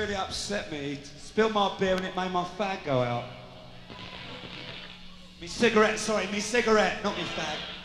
really upset me. Spilled my beer and it made my fag go out. Me cigarette, sorry, me cigarette, not me fag.